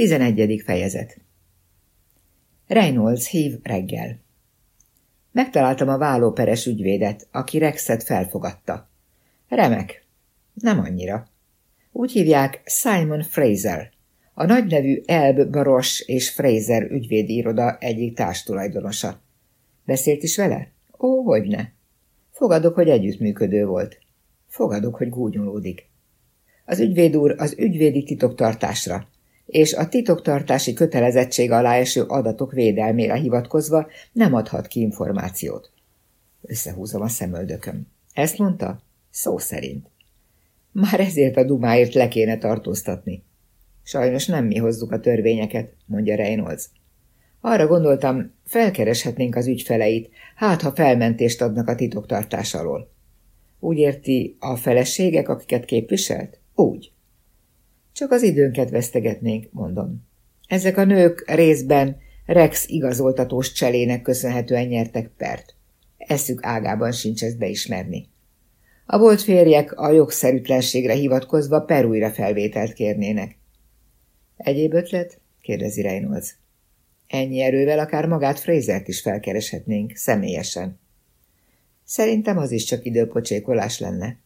Tizenegyedik fejezet Reynolds hív reggel. Megtaláltam a vállóperes ügyvédet, aki Rexet felfogadta. Remek. Nem annyira. Úgy hívják Simon Fraser, a nagynevű Elb Baros és Fraser ügyvédi iroda egyik társtulajdonosa. Beszélt is vele? Ó, hogyne. Fogadok, hogy együttműködő volt. Fogadok, hogy gúnyolódik. Az ügyvéd úr az ügyvédi titoktartásra, és a titoktartási kötelezettség alá eső adatok védelmére hivatkozva nem adhat ki információt. Összehúzom a szemöldököm. Ezt mondta? Szó szerint. Már ezért a dumáért le kéne tartóztatni. Sajnos nem mi hozzuk a törvényeket, mondja Reynolds. Arra gondoltam, felkereshetnénk az ügyfeleit, hát ha felmentést adnak a titoktartás alól. Úgy érti, a feleségek, akiket képviselt? Úgy. Csak az időnket vesztegetnénk, mondom. Ezek a nők részben Rex igazoltatós cselének köszönhetően nyertek pert. Eszük ágában sincs ezt beismerni. A volt férjek a jogszerűtlenségre hivatkozva perújra felvételt kérnének. Egyéb ötlet? kérdezi Reynolds. Ennyi erővel akár magát Frazert is felkereshetnénk, személyesen. Szerintem az is csak időpocsékolás lenne.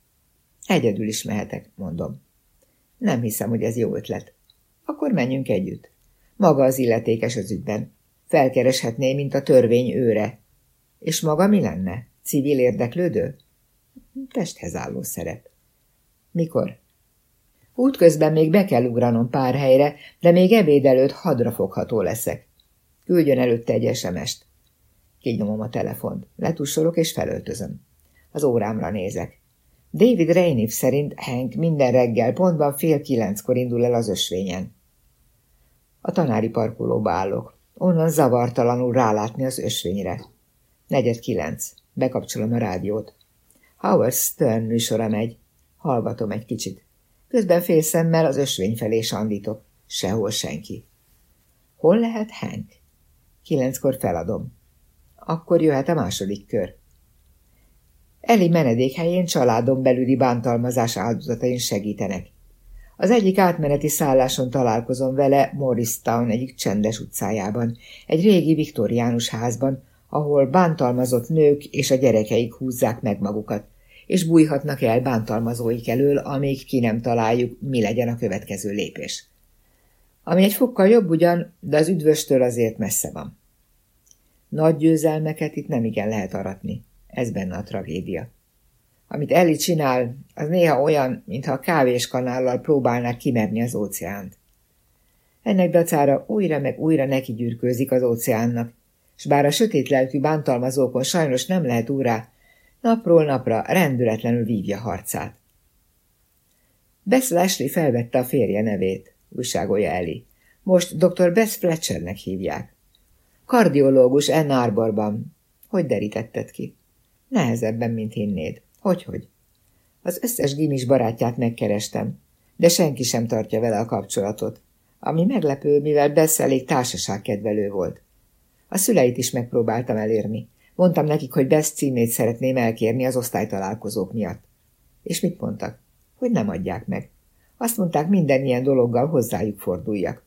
Egyedül is mehetek, mondom. Nem hiszem, hogy ez jó ötlet. Akkor menjünk együtt. Maga az illetékes az ügyben. Felkereshetné, mint a törvény őre. És maga mi lenne? Civil érdeklődő? Testhez álló szerep. Mikor? Útközben még be kell ugranom pár helyre, de még ebéd előtt hadra fogható leszek. Küldjön előtte egy SMS-t. Kinyomom a telefont, letussolok és felöltözöm. Az órámra nézek. David Rainiff szerint Hank minden reggel pontban fél kilenckor indul el az ösvényen. A tanári parkolóba állok. Onnan zavartalanul rálátni az ösvényre. Negyed kilenc. Bekapcsolom a rádiót. Howard Stern műsora megy. Hallgatom egy kicsit. Közben félszemmel az ösvény felé sandítok. Sehol senki. Hol lehet Hank? Kilenckor feladom. Akkor jöhet a második kör. Eli menedékhelyén családon belüli bántalmazás áldozatain segítenek. Az egyik átmeneti szálláson találkozom vele Morristown egyik csendes utcájában, egy régi viktoriánus házban, ahol bántalmazott nők és a gyerekeik húzzák meg magukat, és bújhatnak el bántalmazóik elől, amíg ki nem találjuk, mi legyen a következő lépés. Ami egy fokkal jobb ugyan, de az üdvöstől azért messze van. Nagy győzelmeket itt nem igen lehet aratni. Ez benne a tragédia. Amit Ellie csinál, az néha olyan, mintha a kávéskanállal próbálnák kimerni az óceánt. Ennek dacára újra meg újra neki gyűrkőzik az óceánnak, s bár a sötét lelkű bántalmazókon sajnos nem lehet úrá, napról napra rendületlenül vívja harcát. Bess Lashley felvette a férje nevét, újságolja Eli. Most dr. Bess Fletchernek hívják. Kardiológus Ann Arborban. Hogy derítetted ki? Nehezebben, mint hinnéd. Hogyhogy? Az összes gimis barátját megkerestem, de senki sem tartja vele a kapcsolatot. Ami meglepő, mivel Bess elég társaságkedvelő volt. A szüleit is megpróbáltam elérni. Mondtam nekik, hogy Bess címét szeretném elkérni az osztálytalálkozók miatt. És mit mondtak? Hogy nem adják meg. Azt mondták, minden ilyen dologgal hozzájuk forduljak.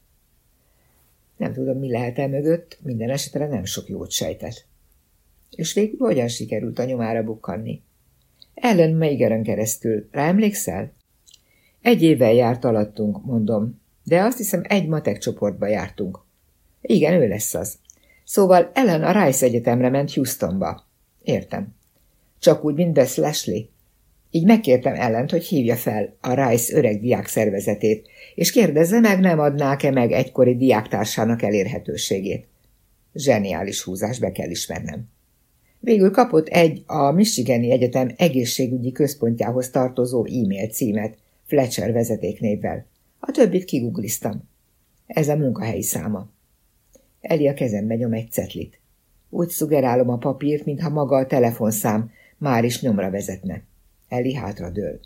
Nem tudom, mi lehet el mögött, minden esetre nem sok jót sejtett. És végül hogyan sikerült a nyomára bukkanni? Ellen Meigeren keresztül. Rá emlékszel? Egy évvel járt alattunk, mondom, de azt hiszem egy matek csoportba jártunk. Igen, ő lesz az. Szóval Ellen a Rice Egyetemre ment Houstonba. Értem. Csak úgy, mint Bess Leslie. Így megkértem Ellent, hogy hívja fel a Rice öreg diák szervezetét, és kérdezze meg, nem adnák-e meg egykori diáktársának elérhetőségét. Zseniális húzás, be kell ismernem. Végül kapott egy a Michigani Egyetem egészségügyi központjához tartozó e-mail címet, Fletcher vezetéknévvel. A többit kigugliztam. Ez a munkahelyi száma. Eli a kezembe nyom egy cetlit. Úgy szugerálom a papírt, mintha maga a telefonszám már is nyomra vezetne. Eli hátra dől.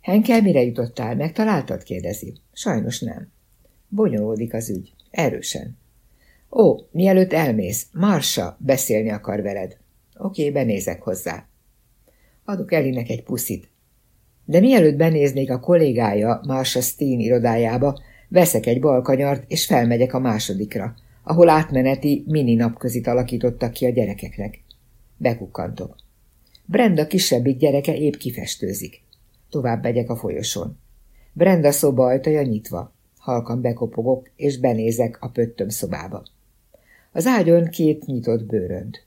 Henkel, mire jutottál? Megtaláltad? kérdezi. Sajnos nem. Bonyolódik az ügy. Erősen. Ó, mielőtt elmész, Marsa beszélni akar veled. Oké, benézek hozzá. Adok Elinek egy puszit. De mielőtt benéznék a kollégája Marsha Steen irodájába, Veszek egy balkanyart, és felmegyek a másodikra, ahol átmeneti mini napközit alakítottak ki a gyerekeknek. Bekukkantok. Brenda kisebbik gyereke épp kifestőzik. Tovább megyek a folyosón. Brenda szoba ajtaja nyitva. Halkan bekopogok, és benézek a pöttöm szobába. Az ágyon két nyitott bőrönd.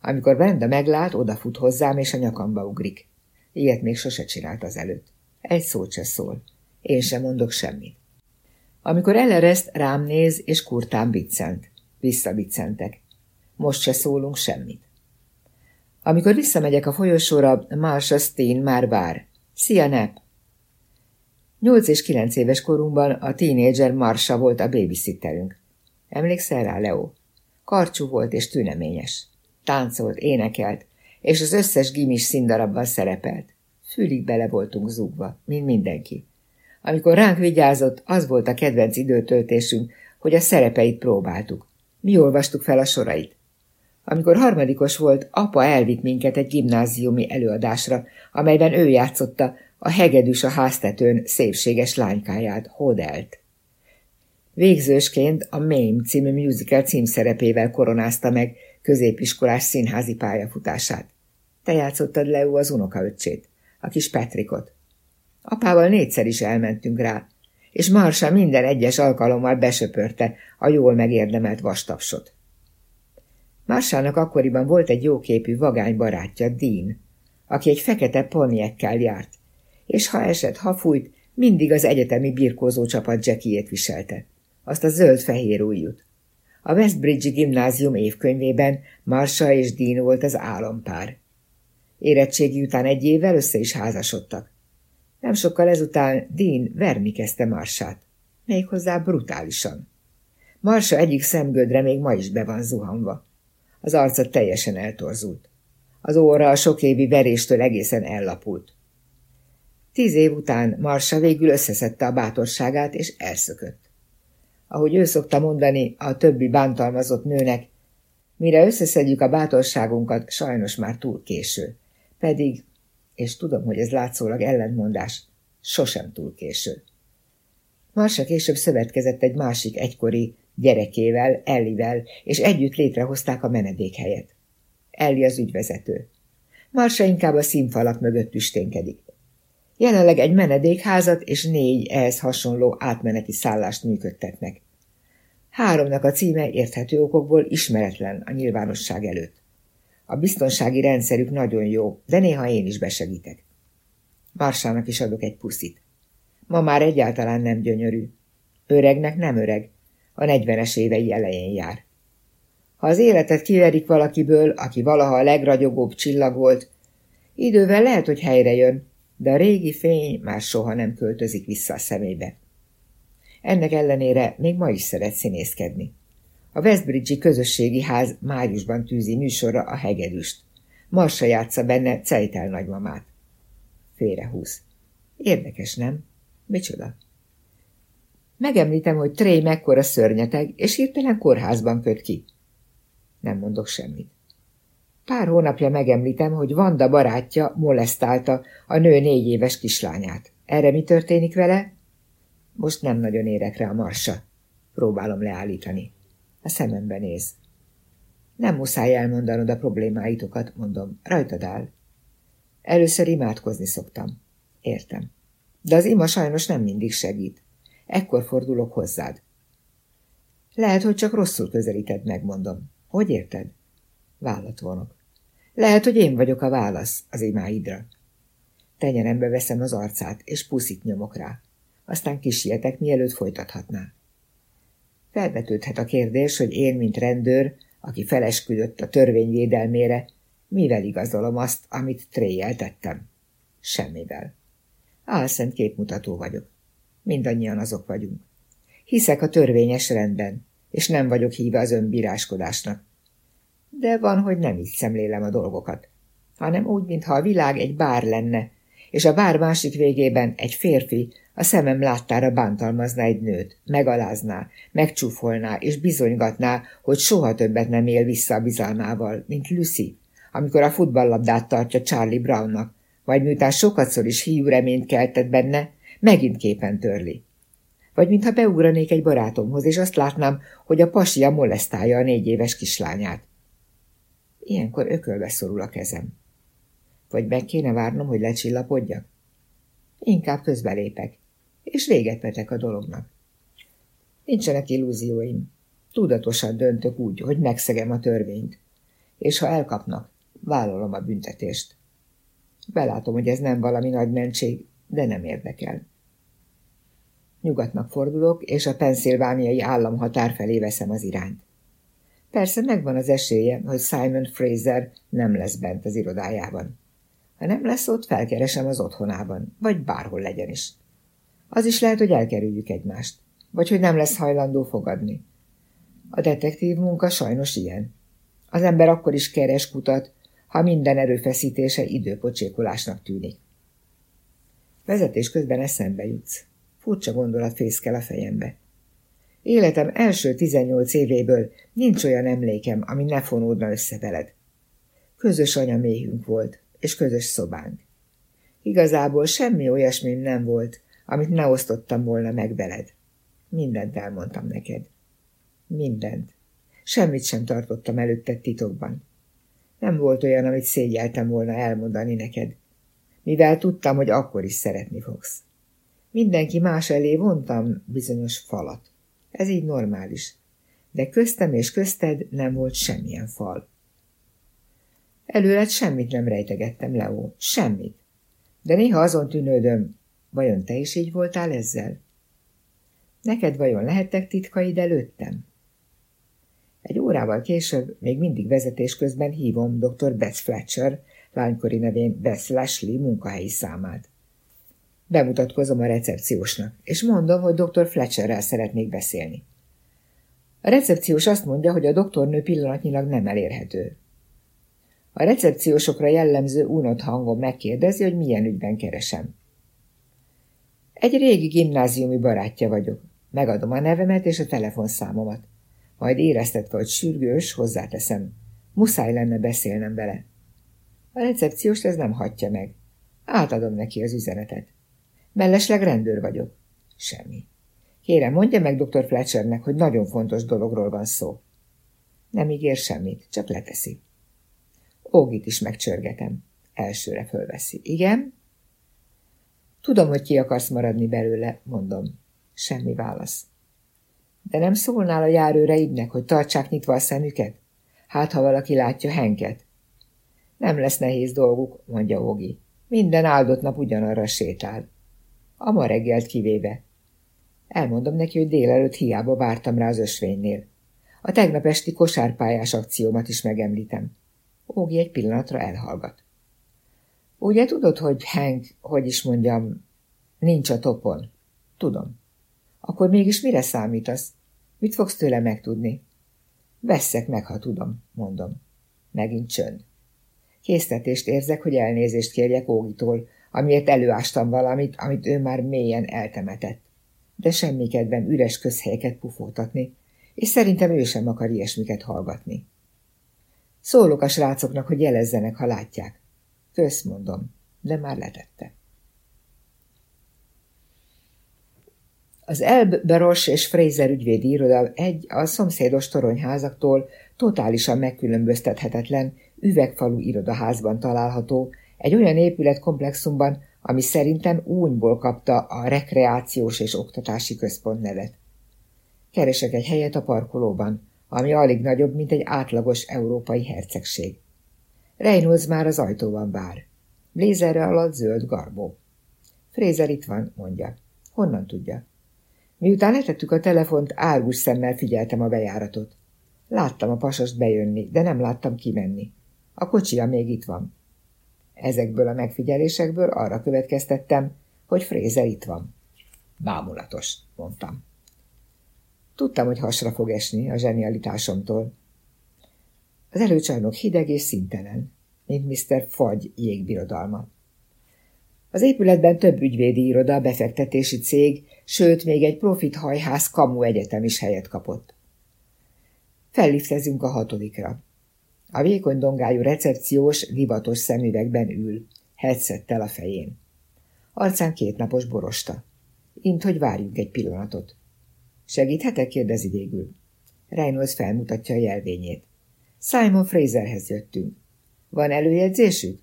Amikor Brenda meglát, odafut hozzám, és a nyakamba ugrik. Ilyet még sose csinált az előtt. Egy szót se szól. Én sem mondok semmit. Amikor elereszt, rám néz, és kurtán biccent. Visszabiccentek. Most se szólunk semmit. Amikor visszamegyek a folyosóra, Marsha Steen már vár. Szia, Nep! Nyolc és kilenc éves korunkban a tínédzser Marsha volt a babysitterünk. Emlékszel rá, Leo? Karcsú volt és tüneményes. Táncolt, énekelt, és az összes gimis színdarabban szerepelt. Fülig bele voltunk zúgva, mint mindenki. Amikor ránk vigyázott, az volt a kedvenc időtöltésünk, hogy a szerepeit próbáltuk. Mi olvastuk fel a sorait. Amikor harmadikos volt, apa elvitt minket egy gimnáziumi előadásra, amelyben ő játszotta a hegedűs a háztetőn szépséges lánykáját, Hodelt. Végzősként a Mame című musical címszerepével koronázta meg középiskolás színházi pályafutását. Te játszottad Leo az unokaöccsét, a kis Patrickot. Apával négyszer is elmentünk rá, és Marsa minden egyes alkalommal besöpörte a jól megérdemelt vastapsot. Marsának akkoriban volt egy jóképű vagány barátja, Dean, aki egy fekete poniekkel járt, és ha esett, ha fújt, mindig az egyetemi birkózó csapat Jackiét viselte. Azt a zöld-fehér ujjut. A Westbridge gimnázium évkönyvében Marsha és Dean volt az álompár. Érettségi után egy évvel össze is házasodtak. Nem sokkal ezután Dean verni kezdte Marsát. Méghozzá brutálisan. Marsa egyik szemgödre még ma is be van zuhanva. Az arca teljesen eltorzult. Az óra a sok évi veréstől egészen ellapult. Tíz év után Marsa végül összeszedte a bátorságát, és elszökött. Ahogy ő szokta mondani a többi bántalmazott nőnek, mire összeszedjük a bátorságunkat, sajnos már túl késő. Pedig, és tudom, hogy ez látszólag ellentmondás, sosem túl késő. Marsa később szövetkezett egy másik egykori gyerekével, Ellivel, és együtt létrehozták a menedékhelyet. Elli az ügyvezető. Marsa inkább a színfalak mögött tüsténkedik. Jelenleg egy menedékházat és négy ehhez hasonló átmeneti szállást működtetnek. Háromnak a címe érthető okokból ismeretlen a nyilvánosság előtt. A biztonsági rendszerük nagyon jó, de néha én is besegítek. Marsának is adok egy puszit. Ma már egyáltalán nem gyönyörű. Öregnek nem öreg, a negyvenes évei elején jár. Ha az életet kiverik valakiből, aki valaha a legragyogóbb csillag volt, idővel lehet, hogy helyre jön, de a régi fény már soha nem költözik vissza a szemébe. Ennek ellenére még ma is szeret színészkedni. A Westbridge-i közösségi ház májusban tűzi műsorra a hegedűst. Marsa játsza benne Cejtel nagymamát. Félrehúz. Érdekes, nem? Micsoda? Megemlítem, hogy Trey mekkora szörnyeteg, és hirtelen kórházban köt ki. Nem mondok semmit. Pár hónapja megemlítem, hogy Vanda barátja molesztálta a nő négy éves kislányát. Erre mi történik vele? Most nem nagyon érek rá a marsa. Próbálom leállítani. A szemembe néz. Nem muszáj elmondanod a problémáitokat, mondom. Rajtad áll. Először imádkozni szoktam. Értem. De az ima sajnos nem mindig segít. Ekkor fordulok hozzád. Lehet, hogy csak rosszul közelíted meg, mondom. Hogy érted? Vállat vonok. Lehet, hogy én vagyok a válasz az imáidra. Tenyerembe veszem az arcát, és puszit nyomok rá. Aztán kisietek, mielőtt folytathatná. Felvetődhet a kérdés, hogy én, mint rendőr, aki felesküdött a törvény védelmére, mivel igazolom azt, amit tréjel tettem? Semmivel. Álszent képmutató vagyok. Mindannyian azok vagyunk. Hiszek a törvényes rendben, és nem vagyok híve az önbíráskodásnak. De van, hogy nem így szemlélem a dolgokat, hanem úgy, mintha a világ egy bár lenne, és a bár másik végében egy férfi a szemem láttára bántalmazná egy nőt, megalázná, megcsúfolná és bizonygatná, hogy soha többet nem él vissza a bizalmával, mint Lucy, amikor a futballlabdát tartja Charlie Brownnak, vagy miután sokatszor is hiú reményt keltett benne, megint képen törli. Vagy mintha beugranék egy barátomhoz, és azt látnám, hogy a pasia molesztálja a négy éves kislányát. Ilyenkor ökölbe szorul a kezem. Vagy meg kéne várnom, hogy lecsillapodjak? Inkább közbelépek, és véget vetek a dolognak. Nincsenek illúzióim. Tudatosan döntök úgy, hogy megszegem a törvényt. És ha elkapnak, vállalom a büntetést. Belátom, hogy ez nem valami nagy mentség, de nem érdekel. Nyugatnak fordulok, és a penszilvániai államhatár felé veszem az irányt. Persze megvan az esélye, hogy Simon Fraser nem lesz bent az irodájában. Ha nem lesz ott, felkeresem az otthonában, vagy bárhol legyen is. Az is lehet, hogy elkerüljük egymást, vagy hogy nem lesz hajlandó fogadni. A detektív munka sajnos ilyen. Az ember akkor is keres kutat, ha minden erőfeszítése időpocsékolásnak tűnik. Vezetés közben eszembe jutsz. Furcsa gondolat fészkel a fejembe. Életem első 18 évéből nincs olyan emlékem, ami ne fonódna össze veled. Közös anyaméhünk volt, és közös szobánk. Igazából semmi olyasmi nem volt, amit ne osztottam volna meg veled. Mindent elmondtam neked. Mindent. Semmit sem tartottam előtte titokban. Nem volt olyan, amit szégyeltem volna elmondani neked, mivel tudtam, hogy akkor is szeretni fogsz. Mindenki más elé vontam bizonyos falat. Ez így normális. De köztem és közted nem volt semmilyen fal. Előled semmit nem rejtegettem, Leo. Semmit. De néha azon tűnődöm, vajon te is így voltál ezzel? Neked vajon lehettek titkaid előttem? Egy órával később, még mindig vezetés közben hívom dr. Beth Fletcher, lánykori nevén Beth Lashley munkahelyi számát. Bemutatkozom a recepciósnak, és mondom, hogy dr. Fletcherrel szeretnék beszélni. A recepciós azt mondja, hogy a doktornő pillanatnyilag nem elérhető. A recepciósokra jellemző unott hangon megkérdezi, hogy milyen ügyben keresem. Egy régi gimnáziumi barátja vagyok. Megadom a nevemet és a telefonszámomat. Majd éreztetve, hogy sürgős, hozzáteszem. Muszáj lenne beszélnem vele. A recepciós ez nem hagyja meg. Átadom neki az üzenetet. Mellesleg rendőr vagyok. Semmi. Kérem, mondja meg dr. Fletchernek, hogy nagyon fontos dologról van szó. Nem ígér semmit, csak leteszi. Ógit is megcsörgetem. Elsőre fölveszi. Igen? Tudom, hogy ki akarsz maradni belőle, mondom. Semmi válasz. De nem szólnál a járőreidnek, hogy tartsák nyitva a szemüket? Hát, ha valaki látja Henket. Nem lesz nehéz dolguk, mondja Ógi. Minden áldott nap ugyanarra sétál. A ma reggelt kivéve. Elmondom neki, hogy délelőtt hiába vártam rá az ösvénynél. A tegnap esti kosárpályás akciómat is megemlítem. Ógi egy pillanatra elhallgat. Ugye tudod, hogy Hank, hogy is mondjam, nincs a topon? Tudom. Akkor mégis mire számítasz? Mit fogsz tőle megtudni? Vesszek meg, ha tudom, mondom. Megint csönd. Késztetést érzek, hogy elnézést kérjek Ógitól, amiért előástam valamit, amit ő már mélyen eltemetett. De semmi kedvem üres közhelyeket pufótatni, és szerintem ő sem akar ilyesmiket hallgatni. Szólok a srácoknak, hogy jelezzenek, ha látják. Kösz, mondom, de már letette. Az Elb, Beros és Fraser ügyvédi iroda egy a szomszédos toronyházaktól totálisan megkülönböztethetetlen üvegfalú irodaházban található, egy olyan épületkomplexumban, ami szerintem únyból kapta a rekreációs és oktatási központ nevet. Keresek egy helyet a parkolóban, ami alig nagyobb, mint egy átlagos európai hercegség. Reynolds már az ajtóban vár. Blézerre alatt zöld garbó. Frézer itt van, mondja. Honnan tudja? Miután letettük a telefont, árgus szemmel figyeltem a bejáratot. Láttam a pasost bejönni, de nem láttam kimenni. A kocsia még itt van. Ezekből a megfigyelésekből arra következtettem, hogy Frézer itt van. Bámulatos, mondtam. Tudtam, hogy hasra fog esni a zsenialitásomtól. Az előcsarnok hideg és szintelen, mint Mr. Fagy jégbirodalma. Az épületben több ügyvédi iroda, befektetési cég, sőt, még egy profit hajház kamu egyetem is helyet kapott. Felliftezünk a hatodikra. A vékony dongájú recepciós, divatos szemüvegben ül, headsettel a fején. Arcán kétnapos borosta. Int, hogy várjunk egy pillanatot. Segíthetek? kérdezi végül. Reynolds felmutatja a jelvényét. Simon Fraserhez jöttünk. Van előjegyzésük?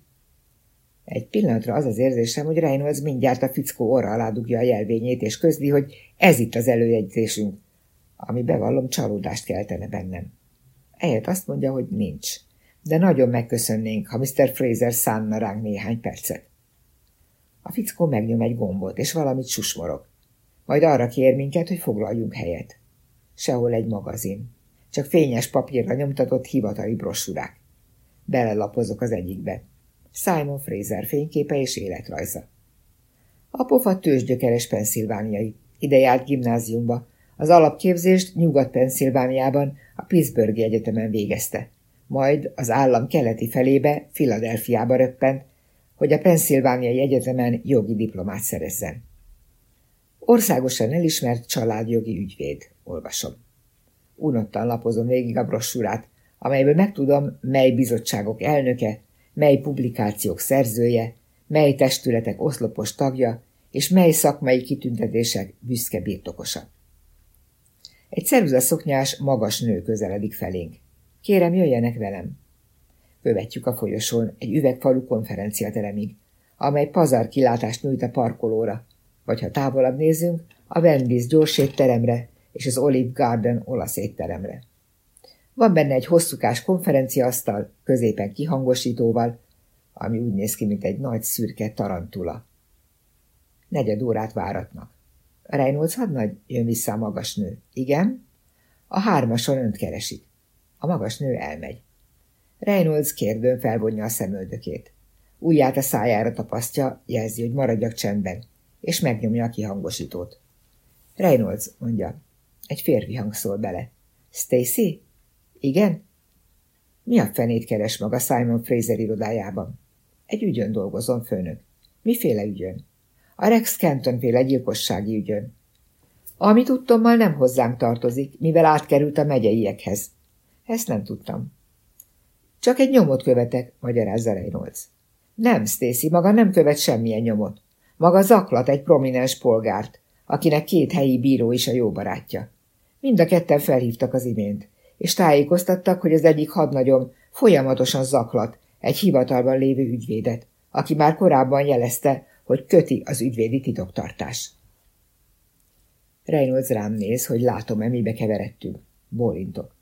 Egy pillanatra az az érzésem, hogy Reynolds mindjárt a fickó orra alá dugja a jelvényét, és közli, hogy ez itt az előjegyzésünk, ami bevallom csalódást keltene bennem. Ehelyett azt mondja, hogy nincs, de nagyon megköszönnénk, ha Mr. Fraser szánna ránk néhány percet. A fickó megnyom egy gombot, és valamit susmorog. Majd arra kér minket, hogy foglaljunk helyet. Sehol egy magazin. Csak fényes papírra nyomtatott hivatali brosúrák. Belelapozok az egyikbe. Simon Fraser fényképe és életrajza. A pofa tőzsgyökeres penszilvániai. Ide járt gimnáziumba. Az alapképzést Nyugat-Penszilvániában a Pittsburghi Egyetemen végezte. Majd az állam keleti felébe, Filadelfiába röppent, hogy a Penszilvániai Egyetemen jogi diplomát szerezzen. Országosan elismert családjogi ügyvéd, olvasom. Unottan lapozom végig a brossúrát, amelyből megtudom, mely bizottságok elnöke, mely publikációk szerzője, mely testületek oszlopos tagja, és mely szakmai kitüntetések büszke birtokosa. Egy szoknyás, magas nő közeledik felénk. Kérem, jöjjenek velem. Követjük a folyosón egy üvegfalú konferenciateremig, amely pazar kilátást nyújt a parkolóra, vagy ha távolabb nézünk, a Wendy's gyorsétteremre és az Olive Garden olasz étteremre. Van benne egy hosszúkás konferenciasztal, középen kihangosítóval, ami úgy néz ki, mint egy nagy szürke tarantula. Negyed órát váratnak. Reynolds hadnagy jön vissza a magas nő. Igen? A hármason önt keresik. A magas nő elmegy. Reynolds kérdőn felvonja a szemöldökét. Újját a szájára tapasztja, jelzi, hogy maradjak csendben, és megnyomja a kihangosítót. Reynolds, mondja. Egy férfi hang szól bele. Stacy? Igen? Mi a fenét keres maga Simon Fraser irodájában? Egy ügyön dolgozom, főnök. Miféle ügyön? A Rex Canton féle gyilkossági ügyön. Ami tudtommal nem hozzánk tartozik, mivel átkerült a megyeiekhez. Ezt nem tudtam. Csak egy nyomot követek, magyarázza Reynolds. Nem, Stacy, maga nem követ semmilyen nyomot. Maga zaklat egy prominens polgárt, akinek két helyi bíró is a jó barátja. Mind a ketten felhívtak az imént, és tájékoztattak, hogy az egyik hadnagyom folyamatosan zaklat egy hivatalban lévő ügyvédet, aki már korábban jelezte, hogy köti az ügyvédi titoktartás. Reynolds rám néz, hogy látom-e, mibe keveredtünk. Bólintok.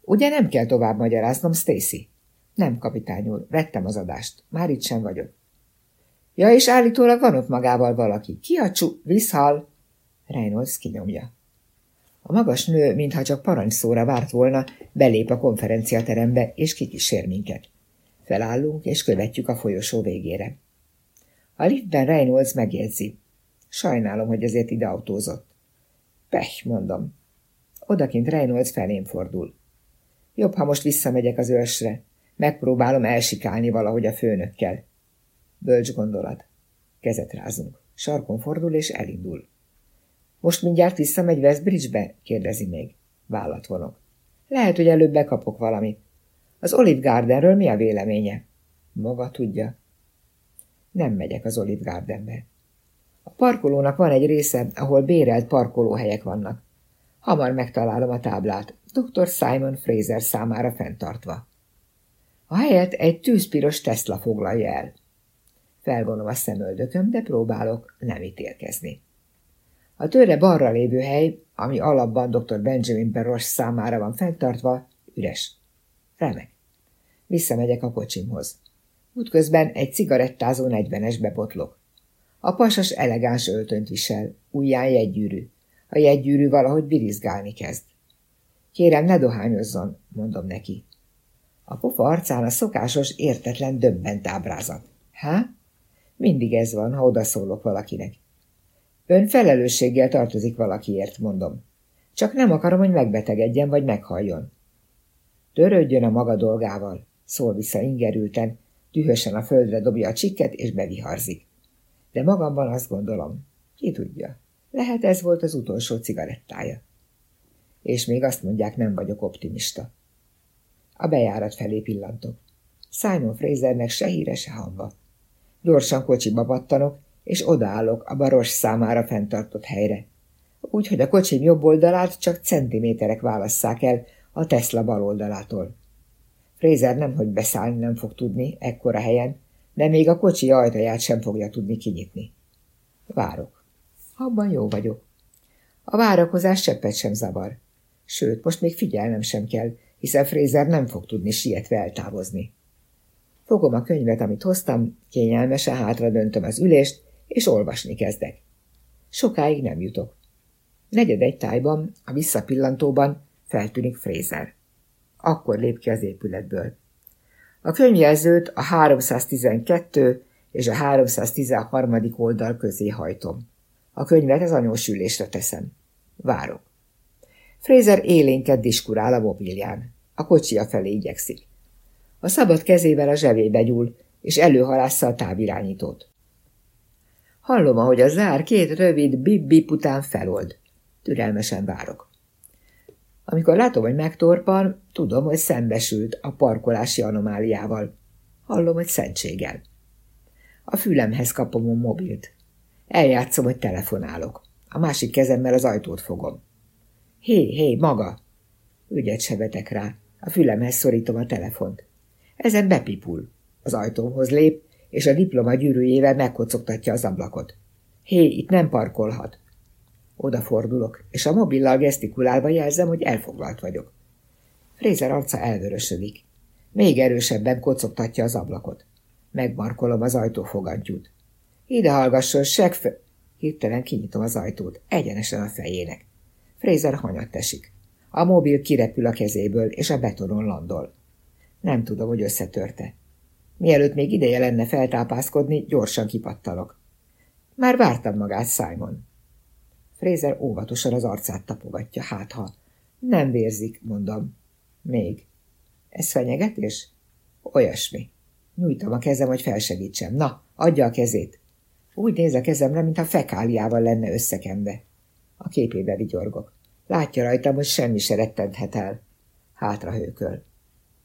Ugye nem kell tovább magyaráznom, Stacy? Nem, kapitány vettem az adást. Már itt sem vagyok. Ja, és állítólag van ott magával valaki. Ki a csu... Viszhal! Reynolds kinyomja. A magas nő, mintha csak parancsszóra várt volna, belép a konferenciaterembe, és kikísér minket. Felállunk, és követjük a folyosó végére. A liftben Reynolds megjegyzi. Sajnálom, hogy ezért ide autózott. Pech, mondom. Odakint Reynolds felém fordul. Jobb, ha most visszamegyek az ősre. Megpróbálom elsikálni valahogy a főnökkel. Bölcs gondolat. Kezet rázunk. Sarkon fordul és elindul. Most mindjárt visszamegy Westbridge-be? kérdezi még. Vállat vonok. Lehet, hogy előbb bekapok valamit. Az Olive Gardenről mi a véleménye? Maga tudja. Nem megyek az Olive Gardenbe. A parkolónak van egy része, ahol bérelt parkolóhelyek vannak. Hamar megtalálom a táblát, dr. Simon Fraser számára fenntartva. A helyet egy tűzpiros Tesla foglalja el. Felvonom a szemöldököm, de próbálok nem ítélkezni. A tőle balra lévő hely, ami alapban dr. Benjamin Beros számára van fenntartva, üres. Remek. Visszamegyek a kocsimhoz. Útközben egy cigarettázó negyvenes bebotlok. A pasas elegáns öltönt visel, ujján jegygyűrű. A jegygyűrű valahogy birizgálni kezd. Kérem, ne dohányozzon, mondom neki. A pofa arcán a szokásos, értetlen, döbbent ábrázat. Há? Mindig ez van, ha odaszólok valakinek. Ön felelősséggel tartozik valakiért, mondom. Csak nem akarom, hogy megbetegedjen vagy meghalljon. Törődjön a maga dolgával, szól vissza ingerülten, dühösen a földre dobja a csikket és beviharzik. De magamban azt gondolom, ki tudja, lehet ez volt az utolsó cigarettája. És még azt mondják, nem vagyok optimista. A bejárat felé pillantok. Simon Frasernek se híre, se hamba. Gyorsan kocsiba pattanok, és odaállok a baros számára fenntartott helyre. Úgy, hogy a kocsim jobb oldalát csak centiméterek válasszák el a Tesla bal oldalától. Fraser nem, hogy beszállni nem fog tudni ekkora helyen, de még a kocsi ajtaját sem fogja tudni kinyitni. Várok. Abban jó vagyok. A várakozás seppet sem zavar. Sőt, most még figyelnem sem kell, hiszen Fraser nem fog tudni sietve eltávozni. Fogom a könyvet, amit hoztam, kényelmesen hátra döntöm az ülést, és olvasni kezdek. Sokáig nem jutok. Negyed egy tájban, a visszapillantóban feltűnik Fraser. Akkor lép ki az épületből. A könyvjelzőt a 312 és a 313. oldal közé hajtom. A könyvet az anyós ülésre teszem. Várok. Fraser élénket diskurál a mobilján. A kocsia felé igyekszik. A szabad kezével a zsebébe gyúl, és előhalásza a távirányítót. Hallom, ahogy a zár két rövid bip-bip után felold. Türelmesen várok. Amikor látom, hogy megtorpan, tudom, hogy szembesült a parkolási anomáliával. Hallom, hogy szentséggel. A fülemhez kapom a mobilt. Eljátszom, hogy telefonálok. A másik kezemmel az ajtót fogom. Hé, hé, maga! Ügyet se vetek rá. A fülemhez szorítom a telefont. Ezen bepipul. Az ajtóhoz lép, és a diploma gyűrűjével megkocogtatja az ablakot. Hé, itt nem parkolhat. Odafordulok, és a mobillal gesztikulálva jelzem, hogy elfoglalt vagyok. Frézer arca elvörösödik. Még erősebben kocogtatja az ablakot. Megmarkolom az ajtófogantyút. Ide hallgasson, segfe... Hirtelen kinyitom az ajtót, egyenesen a fejének. Fraser hanyat esik. A mobil kirepül a kezéből, és a betonon landol. Nem tudom, hogy összetörte. Mielőtt még ideje lenne feltápászkodni, gyorsan kipattalok. Már vártam magát Simon. Fraser óvatosan az arcát tapogatja, hát ha. Nem vérzik, mondom. Még. Ez fenyegetés? Olyasmi. Nyújtom a kezem, hogy felsegítsem. Na, adja a kezét. Úgy néz a kezemre, mintha fekáliával lenne összekenve. A képébe vigyorgok. Látja rajtam, hogy semmi se rettenthet el. Hátra hőköl.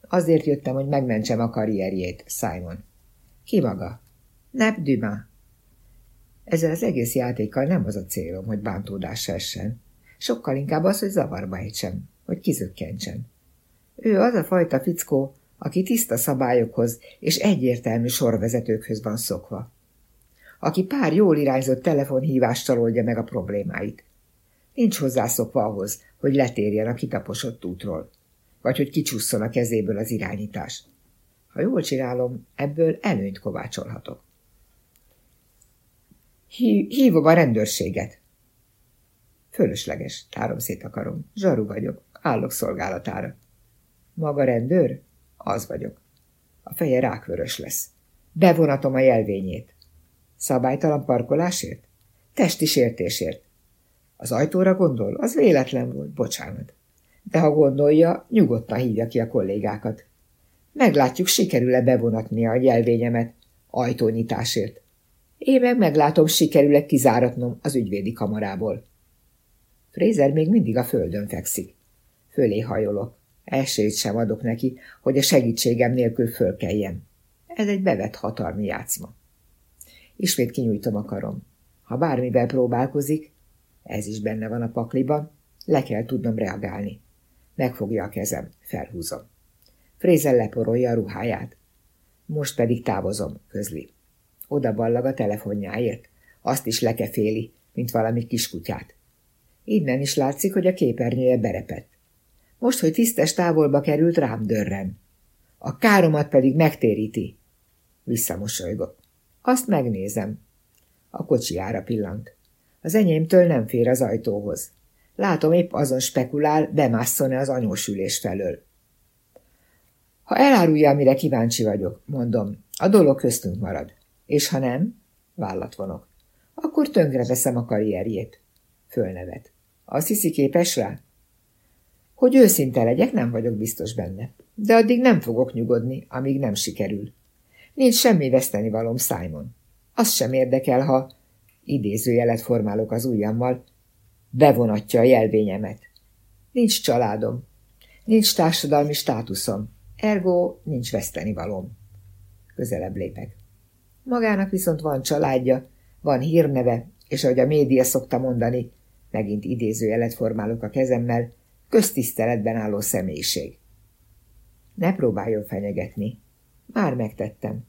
Azért jöttem, hogy megmentsem a karrierjét, Simon. Ki maga? Nep Duma. Ezzel az egész játékkal nem az a célom, hogy bántódás essen. Sokkal inkább az, hogy zavarba ejtsem, hogy kizökkentsen. Ő az a fajta fickó, aki tiszta szabályokhoz és egyértelmű sorvezetőkhöz van szokva. Aki pár jól irányzott telefonhívással oldja meg a problémáit. Nincs hozzászokva ahhoz, hogy letérjen a kitaposott útról vagy hogy kicsusszon a kezéből az irányítás. Ha jól csinálom, ebből előnyt kovácsolhatok. Hívom a rendőrséget. Fölösleges, tárom szét akarom. Zsaru vagyok, állok szolgálatára. Maga rendőr? Az vagyok. A feje rákvörös lesz. Bevonatom a jelvényét. Szabálytalan parkolásért? Testi sértésért. Az ajtóra gondol? Az véletlen volt, bocsánat de ha gondolja, nyugodtan hívja ki a kollégákat. Meglátjuk, sikerül-e bevonatni a jelvényemet ajtónyitásért. Én meg meglátom, sikerül-e kizáratnom az ügyvédi kamarából. Frézer még mindig a földön fekszik. Fölé hajolok. Esélyt sem adok neki, hogy a segítségem nélkül fölkeljen. Ez egy bevett hatalmi játszma. Ismét kinyújtom a karom. Ha bármivel próbálkozik, ez is benne van a pakliban, le kell tudnom reagálni. Megfogja a kezem, felhúzom. Frézel leporolja a ruháját. Most pedig távozom, közli. Oda ballag a telefonjáért. Azt is lekeféli, mint valami kiskutyát. Innen is látszik, hogy a képernyője berepett. Most, hogy tisztes távolba került, rám dörren. A káromat pedig megtéríti. Visszamosolygok. Azt megnézem. A kocsiára pillant. Az enyémtől nem fér az ajtóhoz. Látom, épp azon spekulál, bemásszon-e az anyósülés felől. Ha elárulja, mire kíváncsi vagyok, mondom, a dolog köztünk marad. És ha nem, vállat vonok. Akkor tönkre veszem a karrierjét. Fölnevet. Azt hiszi képes rá? Hogy őszinte legyek, nem vagyok biztos benne. De addig nem fogok nyugodni, amíg nem sikerül. Nincs semmi veszteni valom, Simon. Az sem érdekel, ha idézőjelet formálok az ujjammal, bevonatja a jelvényemet. Nincs családom, nincs társadalmi státuszom, ergo nincs veszteni valóm. Közelebb lépek. Magának viszont van családja, van hírneve, és ahogy a média szokta mondani, megint idézőjelet formálok a kezemmel, köztiszteletben álló személyiség. Ne próbáljon fenyegetni. Már megtettem.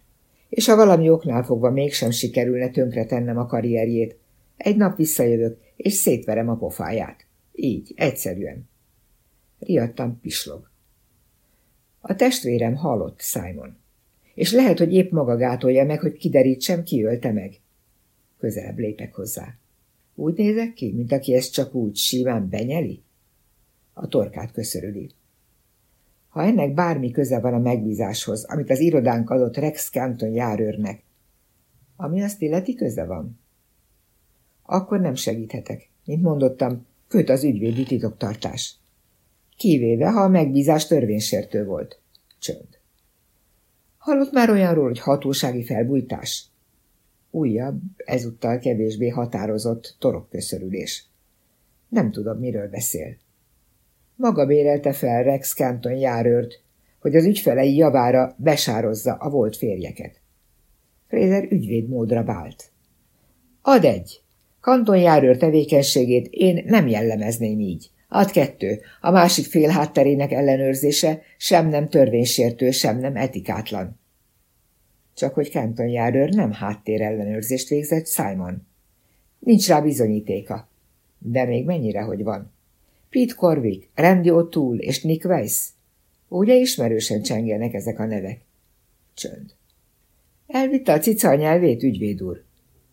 És ha valami oknál fogva mégsem sikerülne tönkretennem a karrierjét, egy nap visszajövök, és szétverem a pofáját. Így, egyszerűen. Riadtam pislog. A testvérem halott, Simon. És lehet, hogy épp maga gátolja meg, hogy kiderítsem, ki ölte meg. Közelebb lépek hozzá. Úgy nézek ki, mint aki ezt csak úgy simán benyeli? A torkát köszörüli. Ha ennek bármi köze van a megbízáshoz, amit az irodánk adott Rex Canton járőrnek, ami azt illeti köze van, akkor nem segíthetek. Mint mondottam, köt az ügyvédi titoktartás. Kivéve, ha a megbízás törvénysértő volt. Csönd. Hallott már olyanról, hogy hatósági felbújtás? Újabb, ezúttal kevésbé határozott torokköszörülés. Nem tudom, miről beszél. Maga bérelte fel Rex Canton járőrt, hogy az ügyfelei javára besározza a volt férjeket. Fraser ügyvédmódra vált. Ad egy! Kanton járőr tevékenységét én nem jellemezném így. Ad kettő, a másik fél hátterének ellenőrzése sem nem törvénysértő, sem nem etikátlan. Csak hogy Kenton járőr nem háttér ellenőrzést végzett Simon. Nincs rá bizonyítéka. De még mennyire, hogy van. Pete Corvick, Randy O'Toole és Nick Weiss. Ugye ismerősen csengelnek ezek a nevek? Csönd. Elvitte a cica a nyelvét, ügyvéd úr.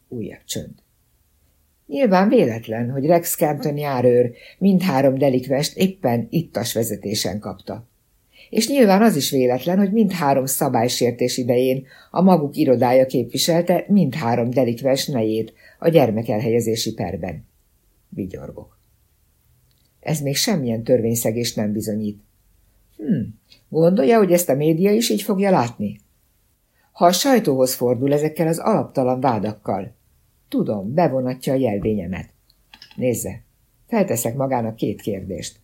Újabb csönd. Nyilván véletlen, hogy Rex Campton járőr mindhárom delikvest éppen ittas vezetésen kapta. És nyilván az is véletlen, hogy mindhárom szabálysértés idején a maguk irodája képviselte mindhárom delikvens nejét a gyermekelhelyezési perben. Vigyorgok. Ez még semmilyen törvényszegést nem bizonyít. Hm, gondolja, hogy ezt a média is így fogja látni? Ha a sajtóhoz fordul ezekkel az alaptalan vádakkal, tudom, bevonatja a jelvényemet. Nézze, felteszek magának két kérdést.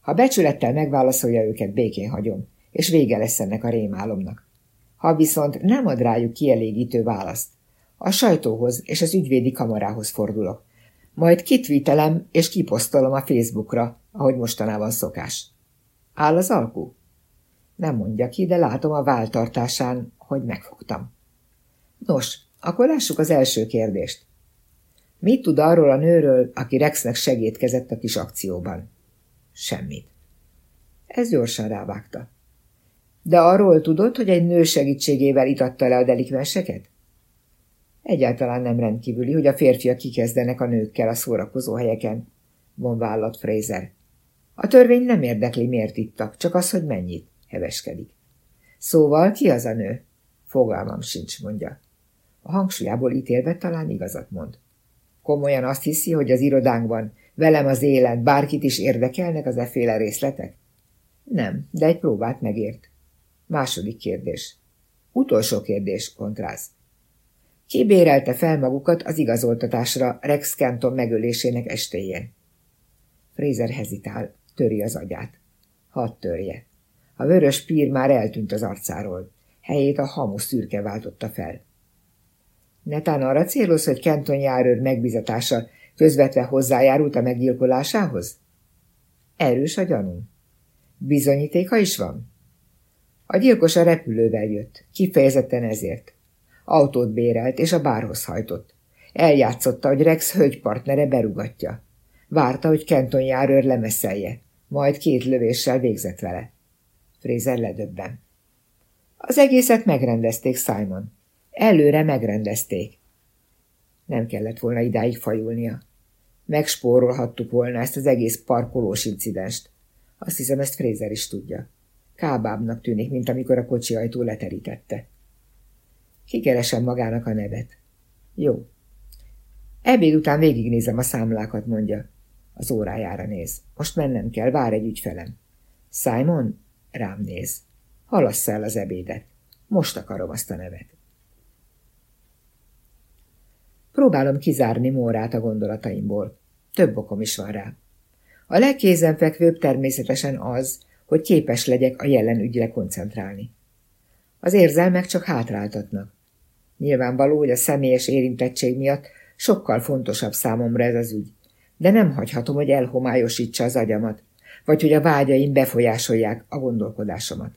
Ha becsülettel megválaszolja őket, békén hagyom, és vége lesz ennek a rémálomnak. Ha viszont nem ad rájuk kielégítő választ, a sajtóhoz és az ügyvédi kamarához fordulok, majd kitvítelem és kiposztolom a Facebookra, ahogy mostanában szokás. Áll az alkú? Nem mondja ki, de látom a váltartásán, hogy megfogtam. Nos, akkor lássuk az első kérdést. Mit tud arról a nőről, aki Rexnek segítkezett a kis akcióban? Semmit. Ez gyorsan rávágta. De arról tudod, hogy egy nő segítségével itatta le a delikvenseket? Egyáltalán nem rendkívüli, hogy a férfiak kikezdenek a nőkkel a szórakozó helyeken, von Fraser. A törvény nem érdekli, miért ittak, csak az, hogy mennyit, heveskedik. Szóval ki az a nő? Fogalmam sincs, mondja. A hangsúlyából ítélve talán igazat mond. Komolyan azt hiszi, hogy az irodánkban velem az élet bárkit is érdekelnek az efféle részletek? Nem, de egy próbát megért. Második kérdés. Utolsó kérdés, kontráz. Kibérelte fel magukat az igazoltatásra Rex Canton megölésének estéjén. Fraser hezitál, töri az agyát. Hadd törje. A vörös pír már eltűnt az arcáról. Helyét a hamu szürke váltotta fel. Netán arra céloz, hogy Kenton járőr megbizatása közvetve hozzájárult a meggyilkolásához? Erős a gyanú. Bizonyítéka is van? A gyilkos a repülővel jött, kifejezetten ezért. Autót bérelt, és a bárhoz hajtott. Eljátszotta, hogy Rex hölgypartnere berugatja. Várta, hogy Kenton járőr lemeszelje, majd két lövéssel végzett vele. Fraser ledöbben. Az egészet megrendezték, Simon. Előre megrendezték. Nem kellett volna idáig fajulnia. Megspórolhattuk volna ezt az egész parkolós incidenst. Azt hiszem, ezt Fraser is tudja. Kábábbnak tűnik, mint amikor a kocsi ajtó leterítette. Kikeresem magának a nevet. Jó. Ebéd után végignézem a számlákat, mondja. Az órájára néz. Most mennem kell, vár egy ügyfelem. Simon rám néz. Halassz el az ebédet. Most akarom azt a nevet. Próbálom kizárni Mórát a gondolataimból. Több okom is van rá. A legkézenfekvőbb természetesen az, hogy képes legyek a jelen ügyre koncentrálni. Az érzelmek csak hátráltatnak. Nyilvánvaló, hogy a személyes érintettség miatt sokkal fontosabb számomra ez az ügy, de nem hagyhatom, hogy elhomályosítsa az agyamat, vagy hogy a vágyaim befolyásolják a gondolkodásomat.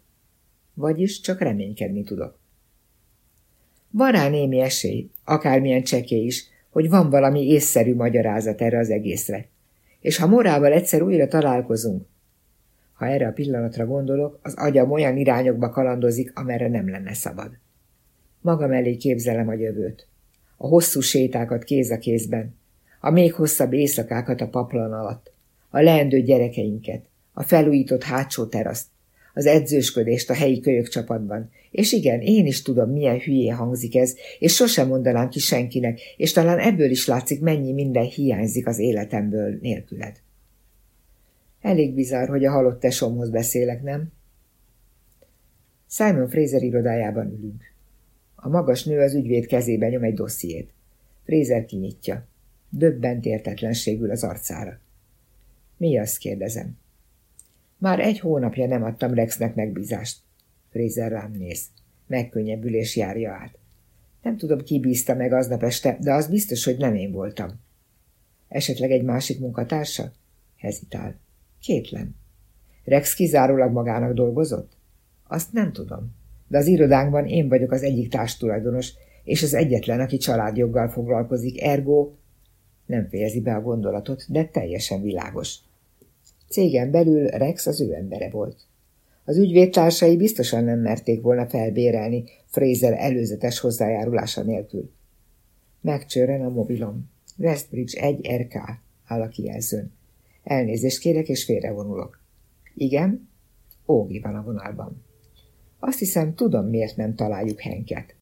Vagyis csak reménykedni tudok. Van rá némi esély, akármilyen cseké is, hogy van valami észszerű magyarázat erre az egészre. És ha morával egyszer újra találkozunk, ha erre a pillanatra gondolok, az agyam olyan irányokba kalandozik, amerre nem lenne szabad. Magam elé képzelem a jövőt. A hosszú sétákat kéz a kézben, a még hosszabb éjszakákat a paplan alatt, a leendő gyerekeinket, a felújított hátsó teraszt, az edzősködést a helyi kölyök csapatban. És igen, én is tudom, milyen hülyé hangzik ez, és sosem mondanám ki senkinek, és talán ebből is látszik, mennyi minden hiányzik az életemből nélküled. Elég bizarr, hogy a halott tesomhoz beszélek, nem? Simon Fraser irodájában ülünk. A magas nő az ügyvéd kezébe nyom egy dossziét. Fraser kinyitja. Döbbent értetlenségül az arcára. Mi az, kérdezem. Már egy hónapja nem adtam Rexnek megbízást. Fraser rám néz. Megkönnyebbülés járja át. Nem tudom, ki bízta meg aznap este, de az biztos, hogy nem én voltam. Esetleg egy másik munkatársa? Hezitál. Kétlem. Rex kizárólag magának dolgozott? Azt nem tudom. De az irodánkban én vagyok az egyik társtulajdonos, és az egyetlen, aki családjoggal foglalkozik, ergo nem fejezi be a gondolatot, de teljesen világos. Cégen belül Rex az ő embere volt. Az ügyvédtársai biztosan nem merték volna felbérelni Fraser előzetes hozzájárulása nélkül. Megcsörren a mobilom. Westbridge 1 RK áll a kijelzőn. Elnézést kérek, és félrevonulok. Igen? Ógi van a vonalban. Azt hiszem, tudom, miért nem találjuk Henket.